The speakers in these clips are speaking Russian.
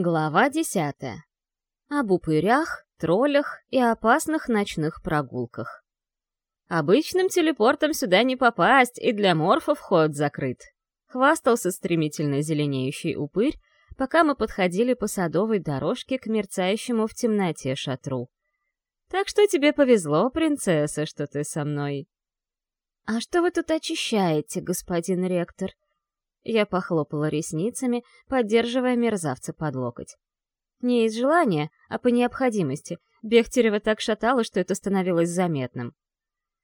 Глава десятая. Об упырях, троллях и опасных ночных прогулках. Обычным телепортом сюда не попасть, и для морфов вход закрыт. Хвастался стремительно зеленеющий упырь, пока мы подходили по садовой дорожке к мерцающему в темноте шатру. Так что тебе повезло, принцесса, что ты со мной. «А что вы тут очищаете, господин ректор?» Я похлопала ресницами, поддерживая мерзавца под локоть. Не из желания, а по необходимости. Бехтерева так шатало, что это становилось заметным.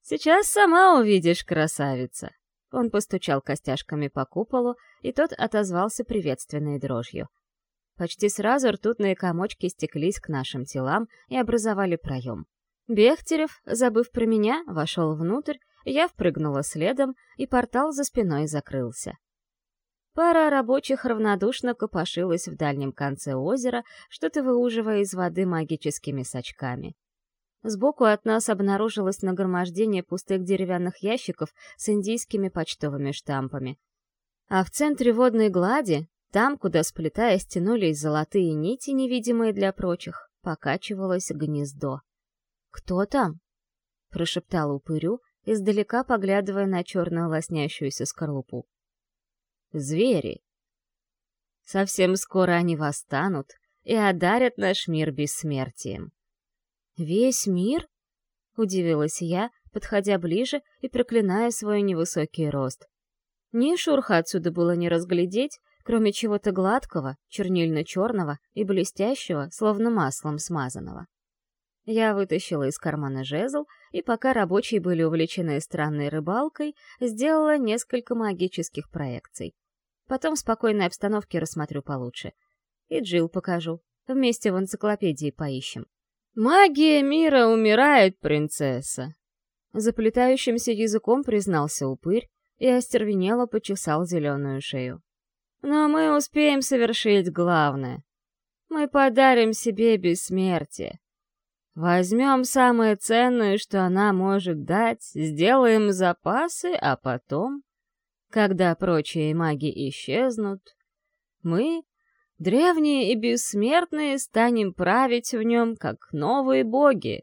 «Сейчас сама увидишь, красавица!» Он постучал костяшками по куполу, и тот отозвался приветственной дрожью. Почти сразу ртутные комочки стеклись к нашим телам и образовали проем. Бехтерев, забыв про меня, вошел внутрь, я впрыгнула следом, и портал за спиной закрылся. Пара рабочих равнодушно копошилась в дальнем конце озера, что-то выуживая из воды магическими сачками. Сбоку от нас обнаружилось нагромождение пустых деревянных ящиков с индийскими почтовыми штампами. А в центре водной глади, там, куда сплетаясь тянулись золотые нити, невидимые для прочих, покачивалось гнездо. «Кто там?» — прошептал упырю, издалека поглядывая на черную лоснящуюся скорлупу звери. Совсем скоро они восстанут и одарят наш мир бессмертием. «Весь мир?» — удивилась я, подходя ближе и проклиная свой невысокий рост. Ни шурха отсюда было не разглядеть, кроме чего-то гладкого, чернильно-черного и блестящего, словно маслом смазанного. Я вытащила из кармана жезл, и пока рабочие были увлечены странной рыбалкой, сделала несколько магических проекций. Потом в спокойной обстановке рассмотрю получше. И Джилл покажу. Вместе в энциклопедии поищем. «Магия мира умирает, принцесса!» Заплетающимся языком признался упырь и остервенело почесал зеленую шею. «Но мы успеем совершить главное. Мы подарим себе бессмертие. Возьмем самое ценное, что она может дать, сделаем запасы, а потом когда прочие маги исчезнут, мы, древние и бессмертные, станем править в нем, как новые боги.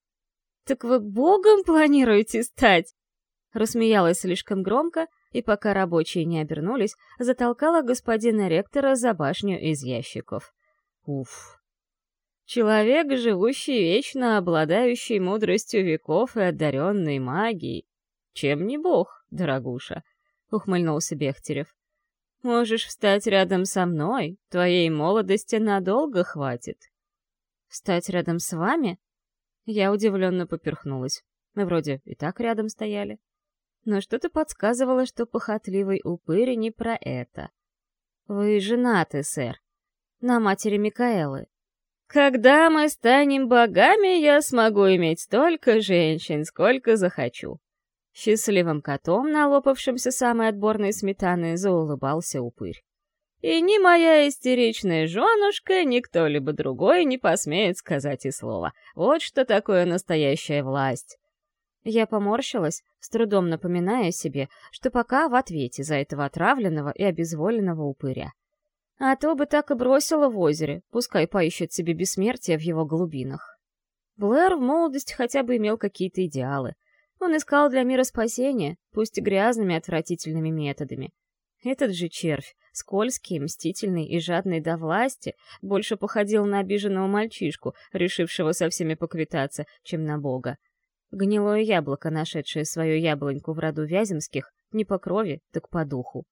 «Так вы богом планируете стать?» Рассмеялась слишком громко, и пока рабочие не обернулись, затолкала господина ректора за башню из ящиков. Уф. Человек, живущий вечно, обладающий мудростью веков и одаренной магией. Чем не бог, дорогуша? — ухмыльнулся Бехтерев. «Можешь встать рядом со мной, твоей молодости надолго хватит». «Встать рядом с вами?» Я удивленно поперхнулась. Мы вроде и так рядом стояли. Но что-то подсказывало, что похотливый упырь не про это. «Вы женаты, сэр. На матери Микаэлы». «Когда мы станем богами, я смогу иметь столько женщин, сколько захочу», Счастливым котом, налопавшимся самой отборной сметаны, заулыбался упырь. И ни моя истеричная женушка, ни кто-либо другой не посмеет сказать и слова. Вот что такое настоящая власть. Я поморщилась, с трудом напоминая себе, что пока в ответе за этого отравленного и обезволенного упыря. А то бы так и бросила в озере, пускай поищет себе бессмертие в его глубинах. Блэр в молодости хотя бы имел какие-то идеалы. Он искал для мира спасения, пусть и грязными отвратительными методами. Этот же червь, скользкий, мстительный и жадный до власти, больше походил на обиженного мальчишку, решившего со всеми поквитаться, чем на бога. Гнилое яблоко, нашедшее свою яблоньку в роду Вяземских, не по крови, так по духу.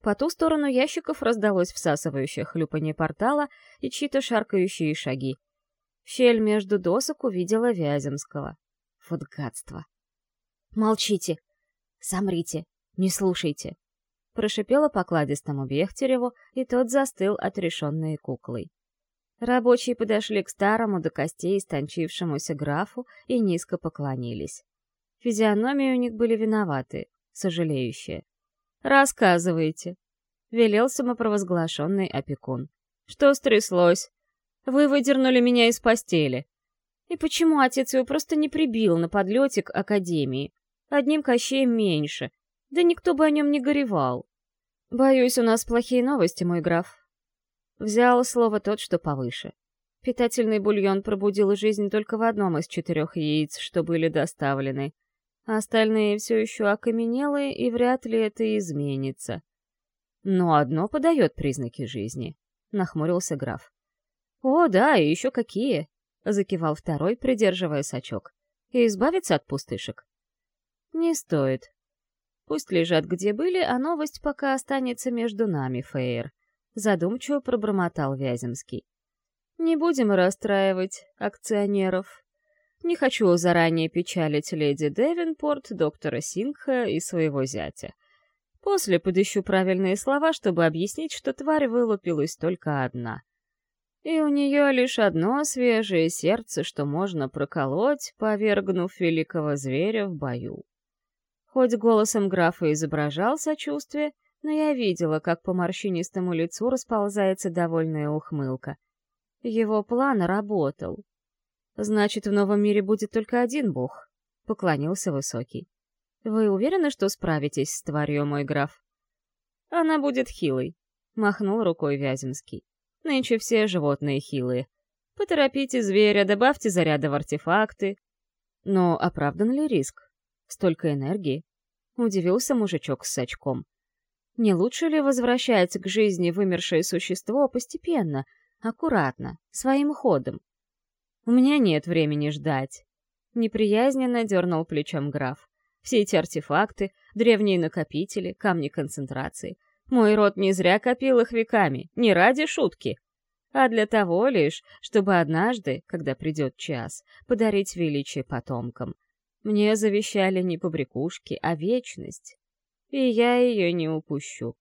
По ту сторону ящиков раздалось всасывающее хлюпанье портала и чьи-то шаркающие шаги. В щель между досок увидела Вяземского. Вот гадство. «Молчите! Замрите! Не слушайте!» Прошипела покладистому Бехтереву, и тот застыл отрешенной куклой. Рабочие подошли к старому до костей истончившемуся графу и низко поклонились. Физиономии у них были виноваты, сожалеющие. «Рассказывайте», — велел самопровозглашенный опекун. «Что стряслось? Вы выдернули меня из постели. И почему отец его просто не прибил на подлете к академии? Одним кощеем меньше. Да никто бы о нем не горевал. Боюсь, у нас плохие новости, мой граф. Взял слово тот, что повыше. Питательный бульон пробудил жизнь только в одном из четырех яиц, что были доставлены. Остальные все еще окаменелые, и вряд ли это изменится. Но одно подает признаки жизни, — нахмурился граф. «О, да, и еще какие!» — закивал второй, придерживая сачок. «И избавиться от пустышек?» «Не стоит. Пусть лежат где были, а новость пока останется между нами, Фейер», — задумчиво пробормотал Вяземский. «Не будем расстраивать акционеров. Не хочу заранее печалить леди Девинпорт, доктора Сингха и своего зятя. После подыщу правильные слова, чтобы объяснить, что тварь вылупилась только одна. И у нее лишь одно свежее сердце, что можно проколоть, повергнув великого зверя в бою. Хоть голосом графа изображал сочувствие, но я видела, как по морщинистому лицу расползается довольная ухмылка. Его план работал. Значит, в новом мире будет только один бог, — поклонился Высокий. Вы уверены, что справитесь с тварью, мой граф? Она будет хилой, — махнул рукой Вяземский. Нынче все животные хилые. Поторопите зверя, добавьте заряда в артефакты. Но оправдан ли риск? Столько энергии? Удивился мужичок с сачком. Не лучше ли возвращать к жизни вымершее существо постепенно, аккуратно, своим ходом? У меня нет времени ждать. Неприязненно дернул плечом граф. Все эти артефакты, древние накопители, камни концентрации. Мой род не зря копил их веками, не ради шутки, а для того лишь, чтобы однажды, когда придет час, подарить величие потомкам. Мне завещали не побрякушки, а вечность. И я ее не упущу.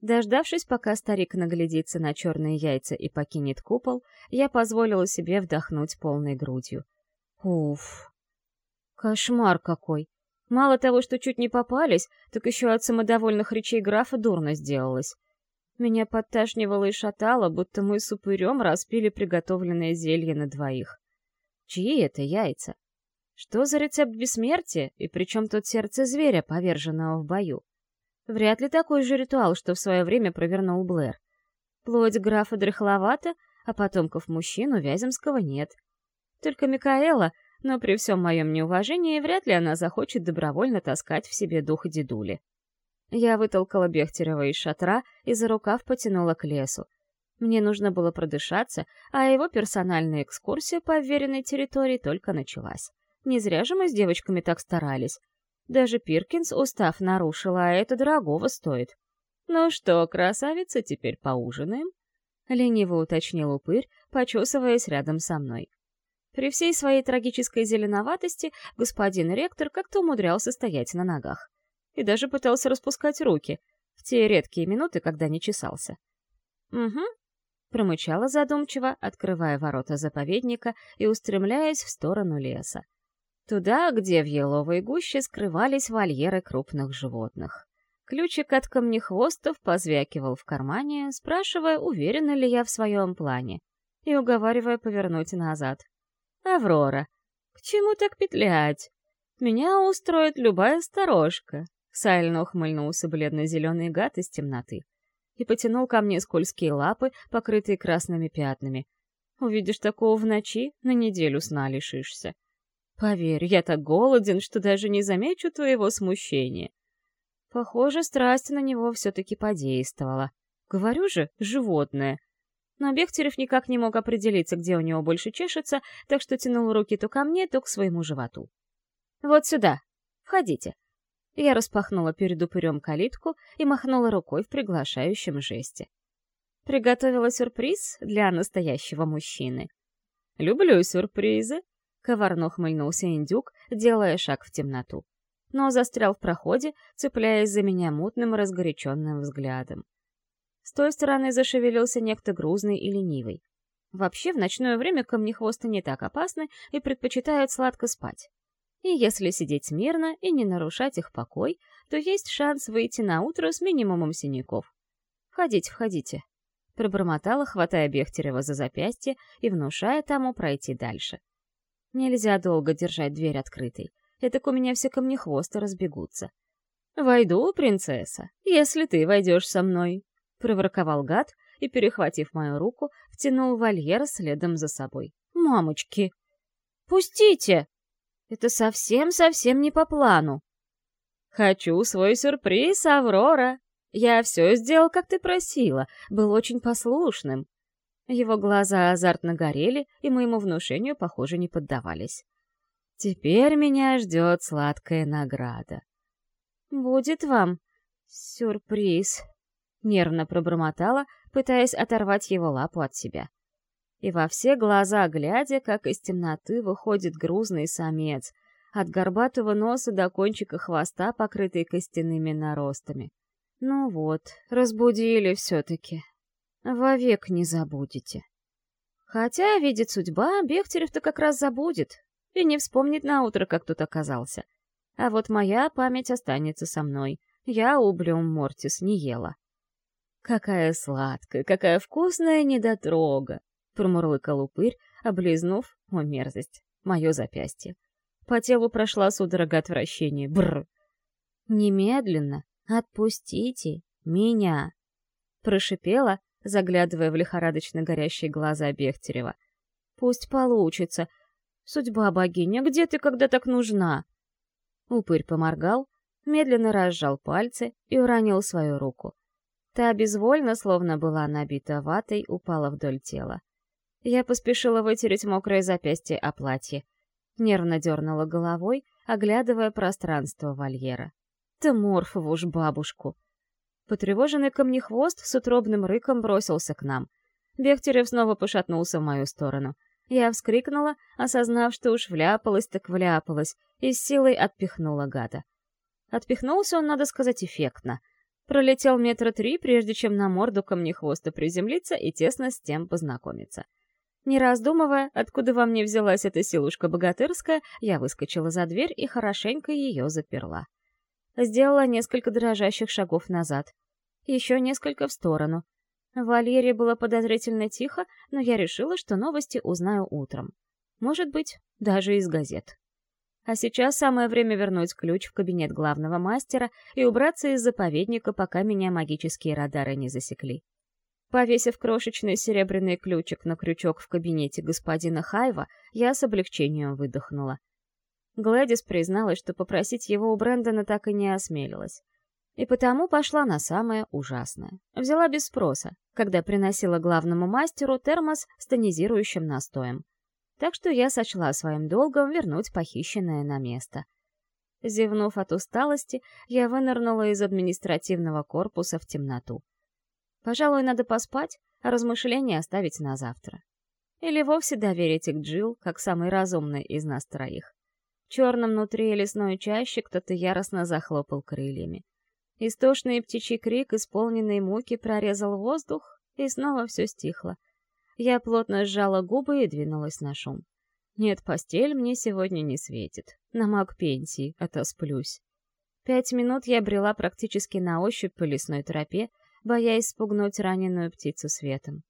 Дождавшись, пока старик наглядится на черные яйца и покинет купол, я позволила себе вдохнуть полной грудью. Уф! Кошмар какой! Мало того, что чуть не попались, так еще от самодовольных речей графа дурно сделалось. Меня подташнивало и шатало, будто мы с упырем распили приготовленное зелье на двоих. Чьи это яйца? Что за рецепт бессмертия, и причем тут сердце зверя, поверженного в бою? Вряд ли такой же ритуал, что в свое время провернул Блэр. Плоть графа дряхловата, а потомков мужчин у Вяземского нет. Только Микаэла но при всем моем неуважении вряд ли она захочет добровольно таскать в себе дух дедули. Я вытолкала Бехтерева из шатра и за рукав потянула к лесу. Мне нужно было продышаться, а его персональная экскурсия по уверенной территории только началась. Не зря же мы с девочками так старались. Даже Пиркинс устав нарушила, а это дорогого стоит. «Ну что, красавица, теперь поужинаем?» — лениво уточнил упырь, почесываясь рядом со мной. При всей своей трагической зеленоватости господин ректор как-то умудрялся стоять на ногах. И даже пытался распускать руки, в те редкие минуты, когда не чесался. «Угу», — промычала задумчиво, открывая ворота заповедника и устремляясь в сторону леса. Туда, где в еловой гуще скрывались вольеры крупных животных. Ключик от камнехвостов позвякивал в кармане, спрашивая, уверена ли я в своем плане, и уговаривая повернуть назад. «Аврора, к чему так петлять? Меня устроит любая сторожка», — сально ухмыльнулся бледно-зеленый гад из темноты и потянул ко мне скользкие лапы, покрытые красными пятнами. «Увидишь такого в ночи, на неделю сна лишишься. Поверь, я так голоден, что даже не замечу твоего смущения». Похоже, страсть на него все-таки подействовала. Говорю же, животное — но Бехтерев никак не мог определиться, где у него больше чешется, так что тянул руки то ко мне, то к своему животу. «Вот сюда! Входите!» Я распахнула перед упырем калитку и махнула рукой в приглашающем жесте. Приготовила сюрприз для настоящего мужчины. «Люблю сюрпризы», — коварно ухмыльнулся индюк, делая шаг в темноту. Но застрял в проходе, цепляясь за меня мутным разгоряченным взглядом. С той стороны зашевелился некто грузный и ленивый. Вообще, в ночное время камнехвосты не так опасны и предпочитают сладко спать. И если сидеть смирно и не нарушать их покой, то есть шанс выйти на утро с минимумом синяков. «Входите, входите», — пробормотала, хватая Бехтерева за запястье и внушая тому пройти дальше. «Нельзя долго держать дверь открытой. Это у меня все камнехвосты разбегутся». «Войду, принцесса, если ты войдешь со мной», проворковал гад и, перехватив мою руку, втянул вольер следом за собой. «Мамочки! Пустите! Это совсем-совсем не по плану!» «Хочу свой сюрприз, Аврора! Я все сделал, как ты просила, был очень послушным!» Его глаза азартно горели, и моему внушению, похоже, не поддавались. «Теперь меня ждет сладкая награда». «Будет вам сюрприз», — нервно пробормотала, пытаясь оторвать его лапу от себя. И во все глаза глядя, как из темноты выходит грузный самец, от горбатого носа до кончика хвоста, покрытый костяными наростами. Ну вот, разбудили все-таки. Вовек не забудете. Хотя, видит судьба, Бехтерев-то как раз забудет и не вспомнит на утро, как тут оказался. А вот моя память останется со мной. Я ублюм Мортис не ела. «Какая сладкая, какая вкусная недотрога!» — промурлыкал упырь, облизнув, о мерзость, мое запястье. По телу прошла судорога отвращения. Бррр! «Немедленно отпустите меня!» — прошипела, заглядывая в лихорадочно горящие глаза Бехтерева. «Пусть получится. Судьба богиня, где ты, когда так нужна?» Упырь поморгал, медленно разжал пальцы и уронил свою руку. Та безвольно, словно была набита ватой, упала вдоль тела. Я поспешила вытереть мокрое запястье о платье. Нервно дернула головой, оглядывая пространство вольера. Да морфову уж бабушку! Потревоженный камнехвост с утробным рыком бросился к нам. Бехтерев снова пошатнулся в мою сторону. Я вскрикнула, осознав, что уж вляпалась так вляпалась, и с силой отпихнула гада. Отпихнулся он, надо сказать, эффектно. Пролетел метра три, прежде чем на морду камнехвоста приземлиться и тесно с тем познакомиться. Не раздумывая, откуда во мне взялась эта силушка богатырская, я выскочила за дверь и хорошенько ее заперла. Сделала несколько дрожащих шагов назад. Еще несколько в сторону. В вольере было подозрительно тихо, но я решила, что новости узнаю утром. Может быть, даже из газет. А сейчас самое время вернуть ключ в кабинет главного мастера и убраться из заповедника, пока меня магические радары не засекли. Повесив крошечный серебряный ключик на крючок в кабинете господина Хайва, я с облегчением выдохнула. Глэдис призналась, что попросить его у Брэндона так и не осмелилась. И потому пошла на самое ужасное. Взяла без спроса, когда приносила главному мастеру термос с тонизирующим настоем. Так что я сочла своим долгом вернуть похищенное на место. Зевнув от усталости, я вынырнула из административного корпуса в темноту. Пожалуй, надо поспать, а размышления оставить на завтра. Или вовсе доверить их Джилл, как самый разумный из нас троих. Черном внутри лесной чаще кто-то яростно захлопал крыльями. Истошный птичий крик, исполненный муки, прорезал воздух, и снова все стихло. Я плотно сжала губы и двинулась на шум. Нет, постель мне сегодня не светит. На маг пенсии, а. Пять минут я брела практически на ощупь по лесной тропе, боясь спугнуть раненую птицу светом.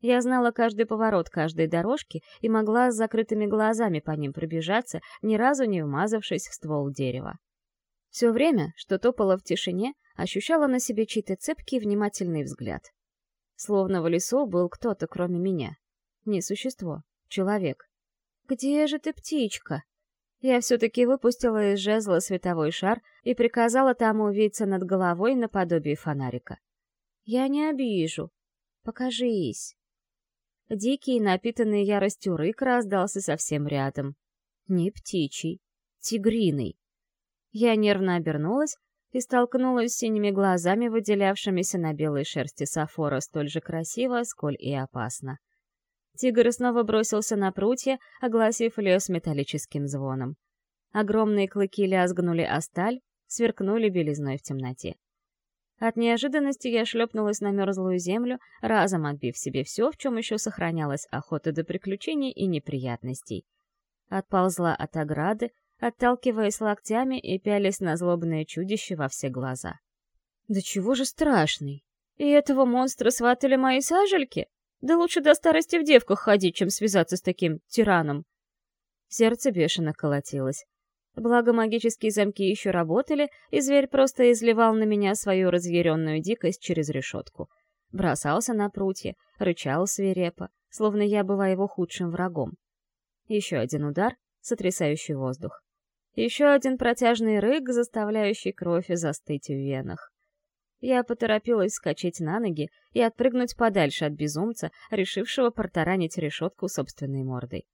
Я знала каждый поворот каждой дорожки и могла с закрытыми глазами по ним пробежаться, ни разу не вмазавшись в ствол дерева. Все время, что топала в тишине, ощущала на себе чей-то цепкий внимательный взгляд. Словно в лесу был кто-то, кроме меня. Не существо, человек. «Где же ты, птичка?» Я все-таки выпустила из жезла световой шар и приказала тому виться над головой наподобие фонарика. «Я не обижу. Покажись». Дикий, напитанный яростью рык раздался совсем рядом. Не птичий, тигриный. Я нервно обернулась и столкнулась с синими глазами, выделявшимися на белой шерсти Сафора столь же красиво, сколь и опасно. Тигр снова бросился на прутья, огласив лес металлическим звоном. Огромные клыки лязгнули о сталь, сверкнули белизной в темноте. От неожиданности я шлепнулась на мерзлую землю, разом отбив себе все, в чем еще сохранялась охота до приключений и неприятностей. Отползла от ограды, отталкиваясь локтями и пялись на злобное чудище во все глаза. «Да чего же страшный? И этого монстра сватали мои сажельки? Да лучше до старости в девках ходить, чем связаться с таким тираном!» Сердце бешено колотилось. Благо магические замки еще работали, и зверь просто изливал на меня свою разъяренную дикость через решетку. бросался на прутья, рычал свирепо, словно я была его худшим врагом. Еще один удар, сотрясающий воздух. Еще один протяжный рык, заставляющий кровь застыть в венах. Я поторопилась скачать на ноги и отпрыгнуть подальше от безумца, решившего портаранить решетку собственной мордой.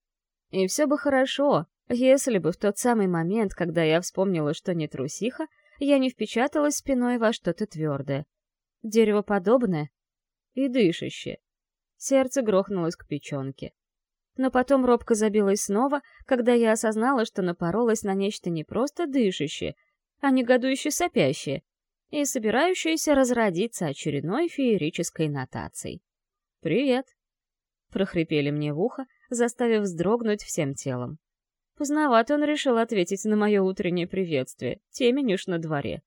И все бы хорошо, если бы в тот самый момент, когда я вспомнила, что не трусиха, я не впечаталась спиной во что-то твердое. Деревоподобное и дышащее. Сердце грохнулось к печенке. Но потом робко забилось снова, когда я осознала, что напоролась на нечто не просто дышащее, а негодующе сопящее и собирающееся разродиться очередной феерической нотацией. «Привет!» — прохрипели мне в ухо, заставив вздрогнуть всем телом. Поздновато он решил ответить на мое утреннее приветствие, темень уж на дворе.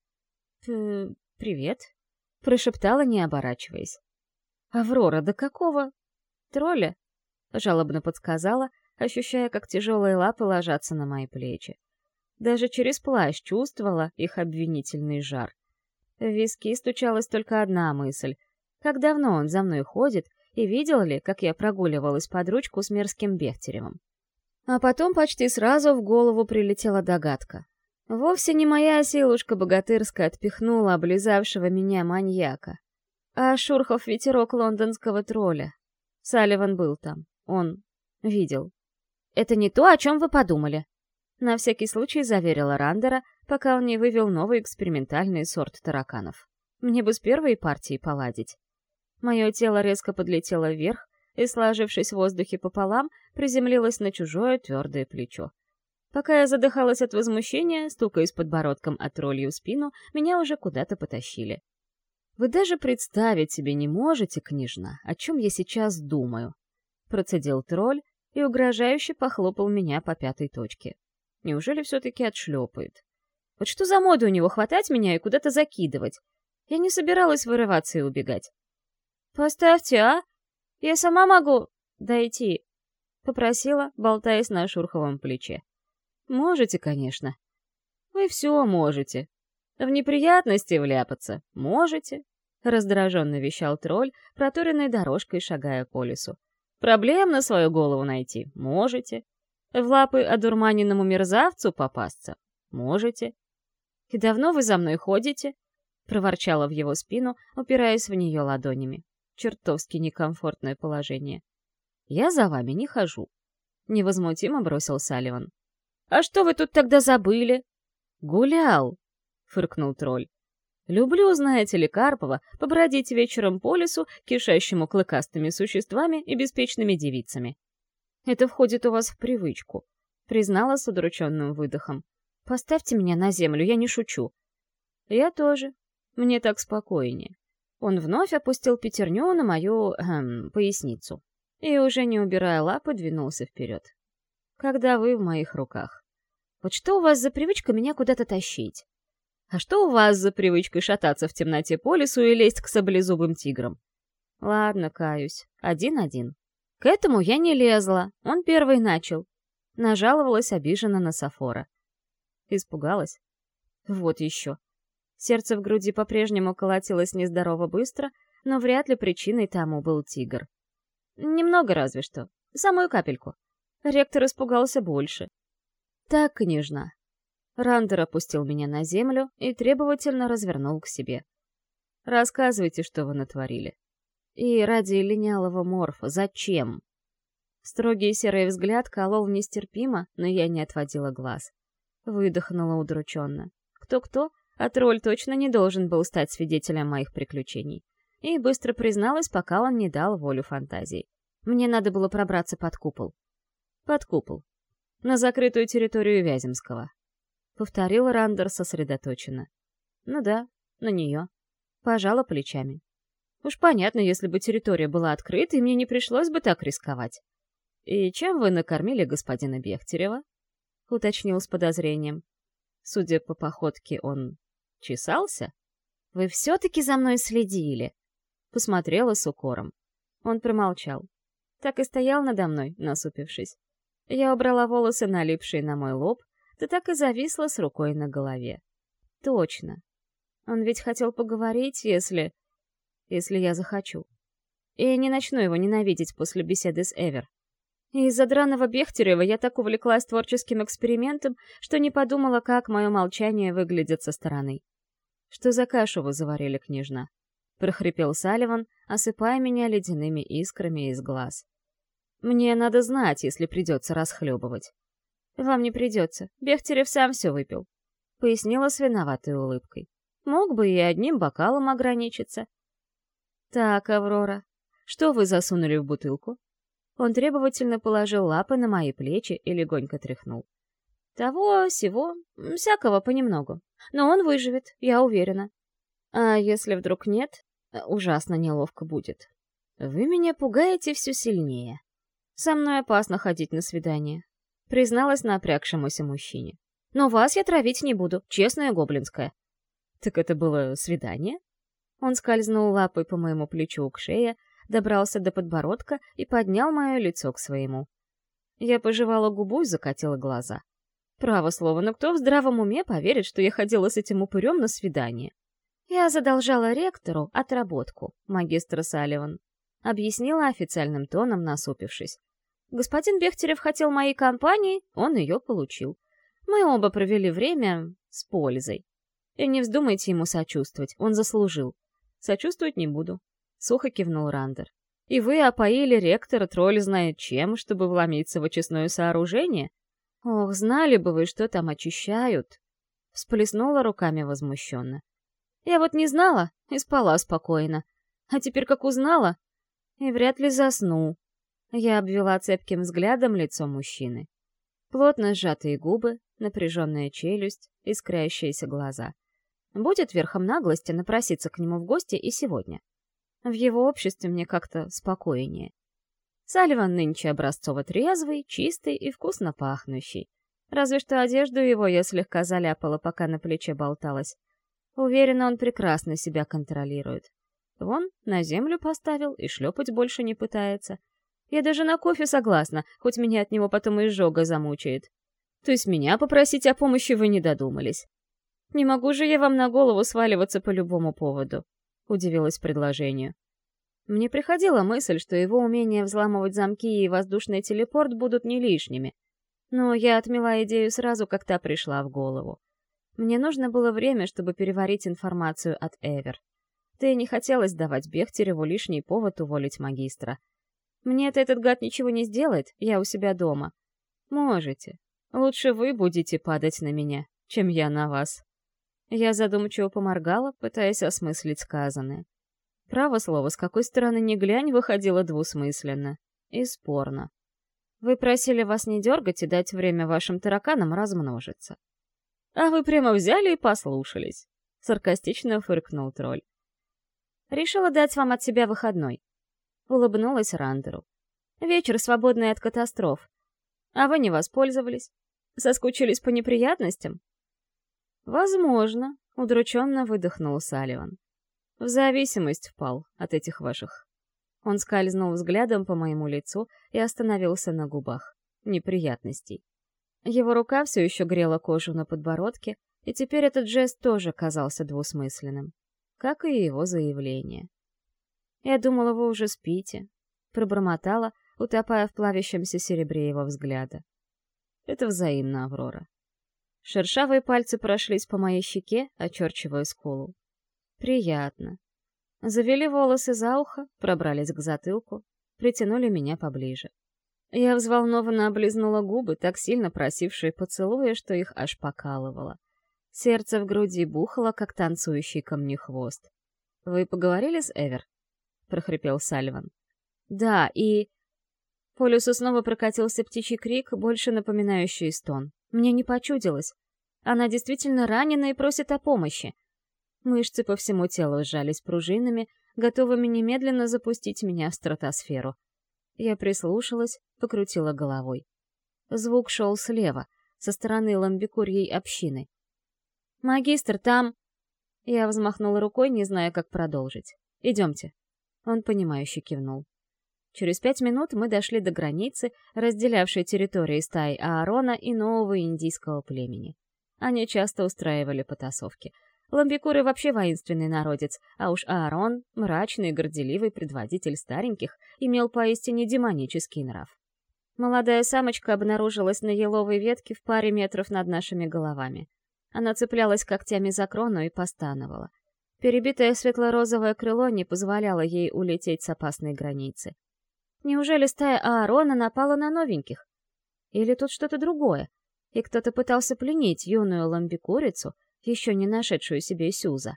«Привет», — прошептала, не оборачиваясь. «Аврора, да какого?» «Тролля?» — жалобно подсказала, ощущая, как тяжелые лапы ложатся на мои плечи. Даже через плащ чувствовала их обвинительный жар. В виски стучалась только одна мысль. Как давно он за мной ходит, и видел ли, как я прогуливалась под ручку с мерзким Бехтеревым? А потом почти сразу в голову прилетела догадка. Вовсе не моя силушка богатырская отпихнула облизавшего меня маньяка, а Шурхов ветерок лондонского тролля. Салливан был там. Он видел. «Это не то, о чем вы подумали», — на всякий случай заверила Рандера, пока он не вывел новый экспериментальный сорт тараканов. Мне бы с первой партией поладить. Мое тело резко подлетело вверх, и, сложившись в воздухе пополам, приземлилась на чужое твердое плечо. Пока я задыхалась от возмущения, стукаясь подбородком от троллью спину, меня уже куда-то потащили. «Вы даже представить себе не можете, княжна, о чем я сейчас думаю», — процедил тролль и угрожающе похлопал меня по пятой точке. Неужели все-таки отшлепает? Вот что за мода у него хватать меня и куда-то закидывать? Я не собиралась вырываться и убегать. «Поставьте, а? Я сама могу дойти», — попросила, болтаясь на шурховом плече. «Можете, конечно. Вы все можете. В неприятности вляпаться можете», — раздраженно вещал тролль, проторенной дорожкой шагая по лесу. «Проблем на свою голову найти можете. В лапы одурманенному мерзавцу попасться можете. И давно вы за мной ходите?» — проворчала в его спину, упираясь в нее ладонями чертовски некомфортное положение. «Я за вами не хожу», — невозмутимо бросил Салливан. «А что вы тут тогда забыли?» «Гулял», — фыркнул тролль. «Люблю, знаете ли, Карпова, побродить вечером по лесу, кишащему клыкастыми существами и беспечными девицами. Это входит у вас в привычку», — признала с удрученным выдохом. «Поставьте меня на землю, я не шучу». «Я тоже. Мне так спокойнее». Он вновь опустил пятерню на мою эм, поясницу и, уже не убирая лапы, двинулся вперед. «Когда вы в моих руках? Вот что у вас за привычка меня куда-то тащить? А что у вас за привычка шататься в темноте по лесу и лезть к саблезубым тиграм? Ладно, каюсь. Один-один. К этому я не лезла, он первый начал. Нажаловалась обиженно на Сафора. Испугалась? Вот еще. Сердце в груди по-прежнему колотилось нездорово быстро, но вряд ли причиной тому был тигр. Немного разве что. Самую капельку. Ректор испугался больше. «Так, княжна». Рандер опустил меня на землю и требовательно развернул к себе. «Рассказывайте, что вы натворили. И ради линялого морфа зачем?» Строгий серый взгляд колол нестерпимо, но я не отводила глаз. Выдохнула удрученно. Кто-кто, а тролль точно не должен был стать свидетелем моих приключений. И быстро призналась, пока он не дал волю фантазии. Мне надо было пробраться под купол. Под купол. На закрытую территорию Вяземского. Повторил Рандер сосредоточенно. Ну да, на нее. Пожала плечами. Уж понятно, если бы территория была открыта, и мне не пришлось бы так рисковать. «И чем вы накормили господина Бехтерева?» — уточнил с подозрением. Судя по походке, он Чесался? Вы все-таки за мной следили?» Посмотрела с укором. Он промолчал. Так и стоял надо мной, насупившись. Я убрала волосы, налипшие на мой лоб, да так и зависла с рукой на голове. Точно. Он ведь хотел поговорить, если... если я захочу. И не начну его ненавидеть после беседы с Эвер. Из-за драного Бехтерева я так увлеклась творческим экспериментом, что не подумала, как мое молчание выглядит со стороны. «Что за кашу вы заварили, княжна?» — прохрипел Салливан, осыпая меня ледяными искрами из глаз. «Мне надо знать, если придется расхлебывать». «Вам не придется. Бехтерев сам все выпил», — пояснила с виноватой улыбкой. «Мог бы и одним бокалом ограничиться». «Так, Аврора, что вы засунули в бутылку?» Он требовательно положил лапы на мои плечи и легонько тряхнул. Того, всего, всякого понемногу. Но он выживет, я уверена. А если вдруг нет, ужасно неловко будет. Вы меня пугаете все сильнее. Со мной опасно ходить на свидание, призналась напрягшемуся мужчине. Но вас я травить не буду, честная гоблинская. Так это было свидание? Он скользнул лапой по моему плечу к шее, добрался до подбородка и поднял мое лицо к своему. Я пожевала губу и закатила глаза. Право слово, но кто в здравом уме поверит, что я ходила с этим упырем на свидание? Я задолжала ректору отработку, магистра Салливан. Объяснила официальным тоном, насупившись. Господин Бехтерев хотел моей компании, он ее получил. Мы оба провели время с пользой. И не вздумайте ему сочувствовать, он заслужил. Сочувствовать не буду. Сухо кивнул Рандер. «И вы опоили ректора тролль знает чем, чтобы вломиться в очистное сооружение? Ох, знали бы вы, что там очищают!» Всплеснула руками возмущенно. «Я вот не знала и спала спокойно. А теперь как узнала, и вряд ли засну». Я обвела цепким взглядом лицо мужчины. Плотно сжатые губы, напряженная челюсть, искрящиеся глаза. Будет верхом наглости напроситься к нему в гости и сегодня. В его обществе мне как-то спокойнее. Салливан нынче образцово трезвый, чистый и вкусно пахнущий. Разве что одежду его я слегка заляпала, пока на плече болталась. Уверена, он прекрасно себя контролирует. Вон, на землю поставил и шлепать больше не пытается. Я даже на кофе согласна, хоть меня от него потом и изжога замучает. То есть меня попросить о помощи вы не додумались. Не могу же я вам на голову сваливаться по любому поводу удивилась предложению. Мне приходила мысль, что его умение взламывать замки и воздушный телепорт будут не лишними. Но я отмела идею сразу, как та пришла в голову. Мне нужно было время, чтобы переварить информацию от Эвер. И не хотелось давать Бехтереву лишний повод уволить магистра. Мне-то этот гад ничего не сделает, я у себя дома. Можете. Лучше вы будете падать на меня, чем я на вас. Я задумчиво поморгала, пытаясь осмыслить сказанное. Право слово, с какой стороны ни глянь, выходило двусмысленно. И спорно. Вы просили вас не дергать и дать время вашим тараканам размножиться. А вы прямо взяли и послушались. Саркастично фыркнул тролль. Решила дать вам от себя выходной. Улыбнулась Рандеру. Вечер свободный от катастроф. А вы не воспользовались? Соскучились по неприятностям? «Возможно», — удрученно выдохнул Салливан. «В зависимость впал от этих ваших». Он скользнул взглядом по моему лицу и остановился на губах. Неприятностей. Его рука все еще грела кожу на подбородке, и теперь этот жест тоже казался двусмысленным, как и его заявление. «Я думала, вы уже спите», — пробормотала, утопая в плавящемся серебре его взгляда. «Это взаимно, Аврора. Шершавые пальцы прошлись по моей щеке, очерчивая скулу. Приятно. Завели волосы за ухо, пробрались к затылку, притянули меня поближе. Я взволнованно облизнула губы, так сильно просившие поцелуя, что их аж покалывало. Сердце в груди бухало, как танцующий камнехвост. «Вы поговорили с Эвер?» — прохрипел Сальван. «Да, и...» По снова прокатился птичий крик, больше напоминающий стон. Мне не почудилось. Она действительно ранена и просит о помощи. Мышцы по всему телу сжались пружинами, готовыми немедленно запустить меня в стратосферу. Я прислушалась, покрутила головой. Звук шел слева, со стороны ламбикурьей общины. «Магистр, там...» Я взмахнула рукой, не зная, как продолжить. «Идемте». Он, понимающе кивнул. Через пять минут мы дошли до границы, разделявшей территории стаи Аарона и нового индийского племени. Они часто устраивали потасовки. Ламбикуры вообще воинственный народец, а уж Аарон, мрачный, горделивый предводитель стареньких, имел поистине демонический нрав. Молодая самочка обнаружилась на еловой ветке в паре метров над нашими головами. Она цеплялась когтями за крону и постановала. Перебитое светло-розовое крыло не позволяло ей улететь с опасной границы. Неужели стая Аарона напала на новеньких? Или тут что-то другое? И кто-то пытался пленить юную ламбикурицу, еще не нашедшую себе Сюза.